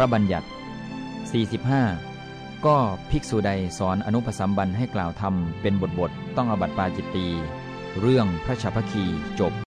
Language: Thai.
ระบัญญัติ 45 ก็ภิกษุใดสอนอนุปสัมบันให้กล่าวธรรมเป็นบทบทต้องอบัติปาจิตตี เรื่องพระชาพคีจบ